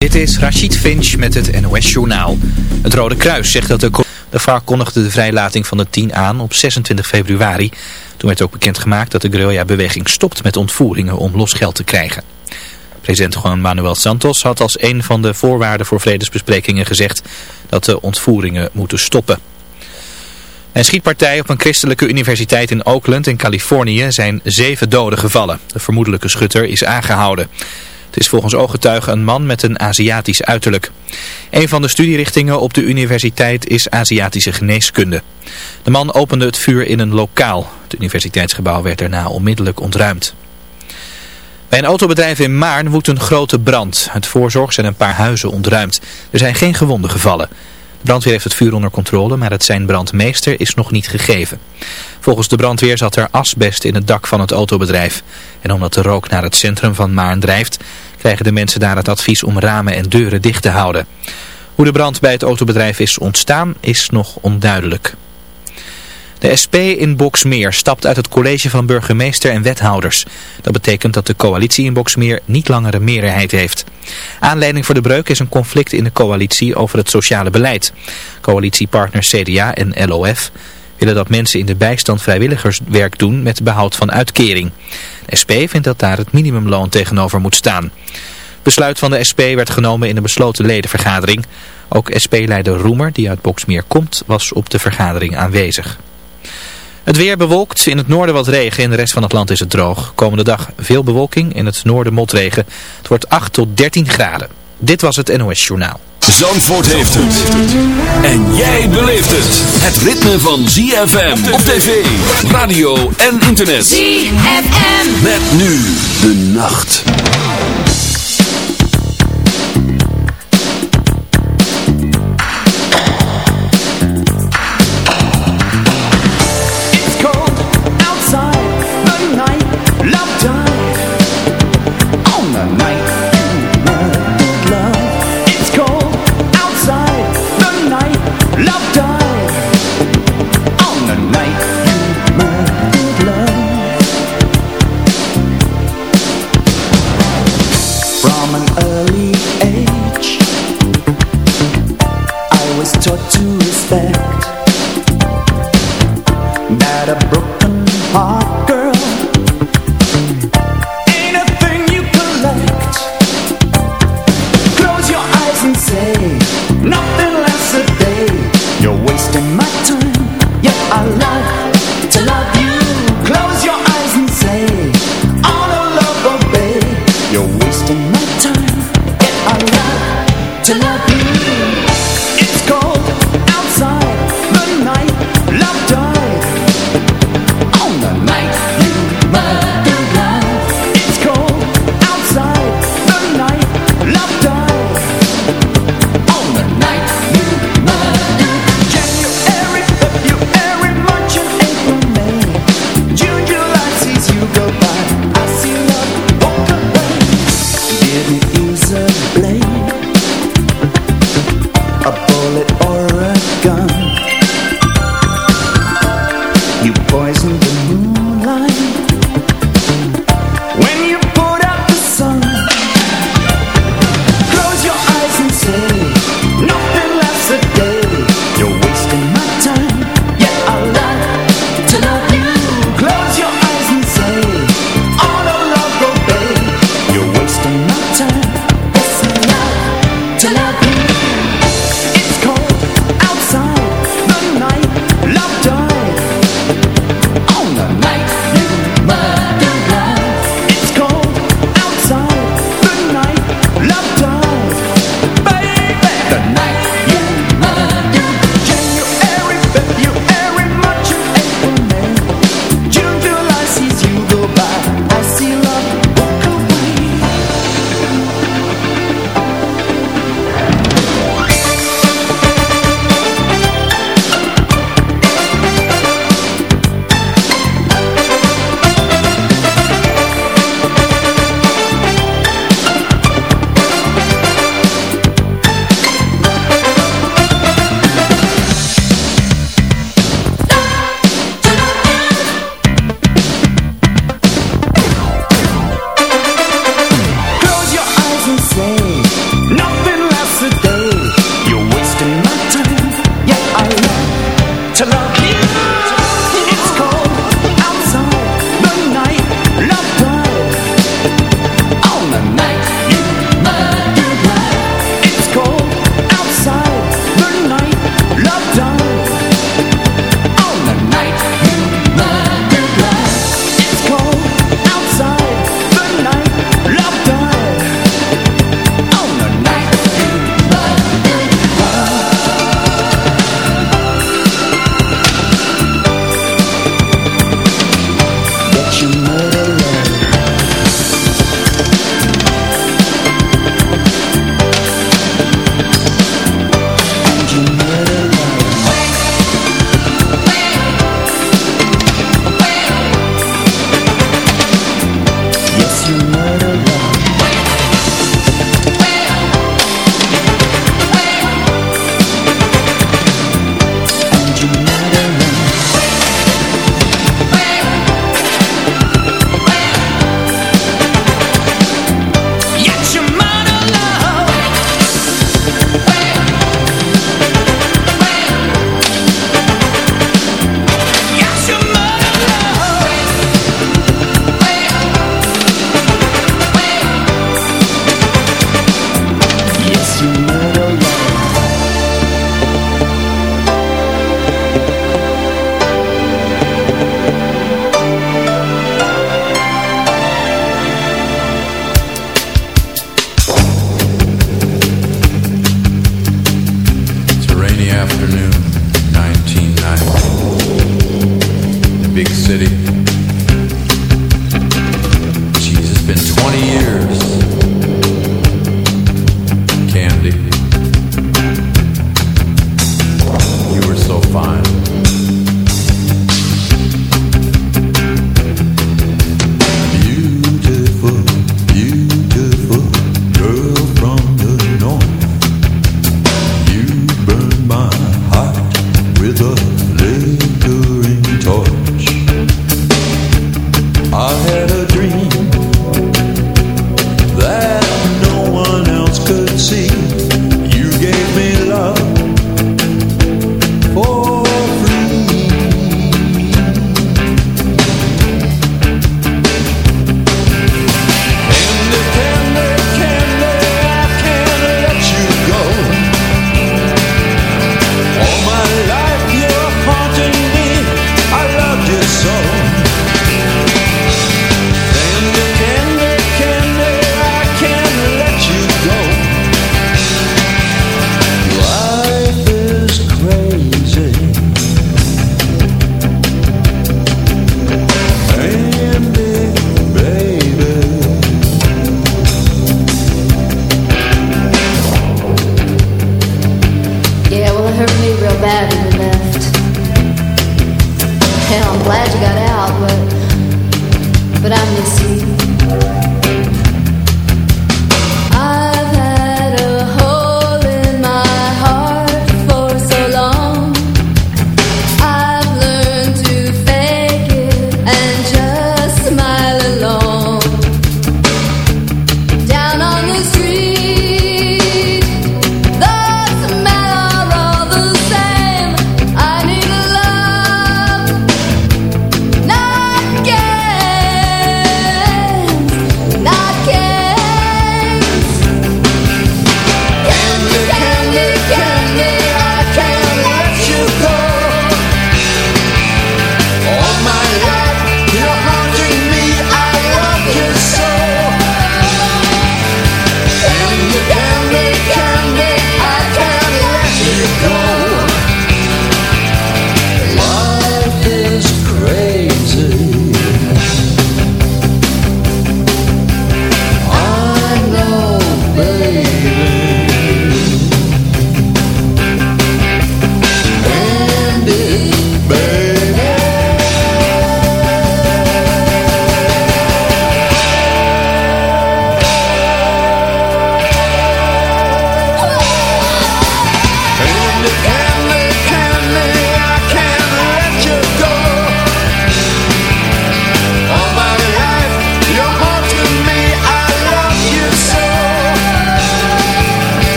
Dit is Rachid Finch met het NOS Journaal. Het Rode Kruis zegt dat de... De VAR kondigde de vrijlating van de tien aan op 26 februari. Toen werd ook bekendgemaakt dat de guerrilla-beweging stopt met ontvoeringen om losgeld te krijgen. President Juan Manuel Santos had als een van de voorwaarden voor vredesbesprekingen gezegd dat de ontvoeringen moeten stoppen. Een schietpartij op een christelijke universiteit in Oakland in Californië zijn zeven doden gevallen. De vermoedelijke schutter is aangehouden. Het is volgens ooggetuigen een man met een Aziatisch uiterlijk. Een van de studierichtingen op de universiteit is Aziatische geneeskunde. De man opende het vuur in een lokaal. Het universiteitsgebouw werd daarna onmiddellijk ontruimd. Bij een autobedrijf in Maarn woedt een grote brand. Het voorzorg zijn een paar huizen ontruimd. Er zijn geen gewonden gevallen. Brandweer heeft het vuur onder controle, maar het zijn brandmeester is nog niet gegeven. Volgens de brandweer zat er asbest in het dak van het autobedrijf. En omdat de rook naar het centrum van Maarn drijft, krijgen de mensen daar het advies om ramen en deuren dicht te houden. Hoe de brand bij het autobedrijf is ontstaan is nog onduidelijk. De SP in Boksmeer stapt uit het college van burgemeester en wethouders. Dat betekent dat de coalitie in Boksmeer niet langer een meerderheid heeft. Aanleiding voor de breuk is een conflict in de coalitie over het sociale beleid. Coalitiepartners CDA en LOF willen dat mensen in de bijstand vrijwilligerswerk doen met behoud van uitkering. De SP vindt dat daar het minimumloon tegenover moet staan. Besluit van de SP werd genomen in een besloten ledenvergadering. Ook SP-leider Roemer, die uit Boksmeer komt, was op de vergadering aanwezig. Het weer bewolkt, in het noorden wat regen, in de rest van het land is het droog. Komende dag veel bewolking, in het noorden motregen. Het wordt 8 tot 13 graden. Dit was het NOS Journaal. Zandvoort heeft het. En jij beleeft het. Het ritme van ZFM op tv, radio en internet. ZFM. Met nu de nacht.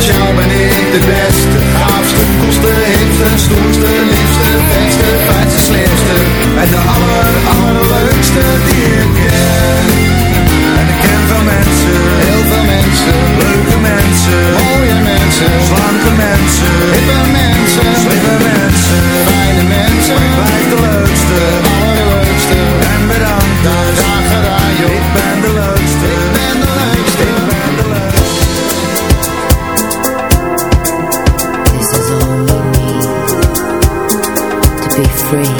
Naast jou ben ik de beste, gaafste, koste, hipste, stoerste, liefste, beste, fijnste, slimste. En de aller, allerleukste die ik ken. En ik ken veel mensen, heel veel mensen, leuke mensen, mooie mensen, slanke mensen, hippe mensen, slimme mensen, fijne mensen, maar ik de leuk free.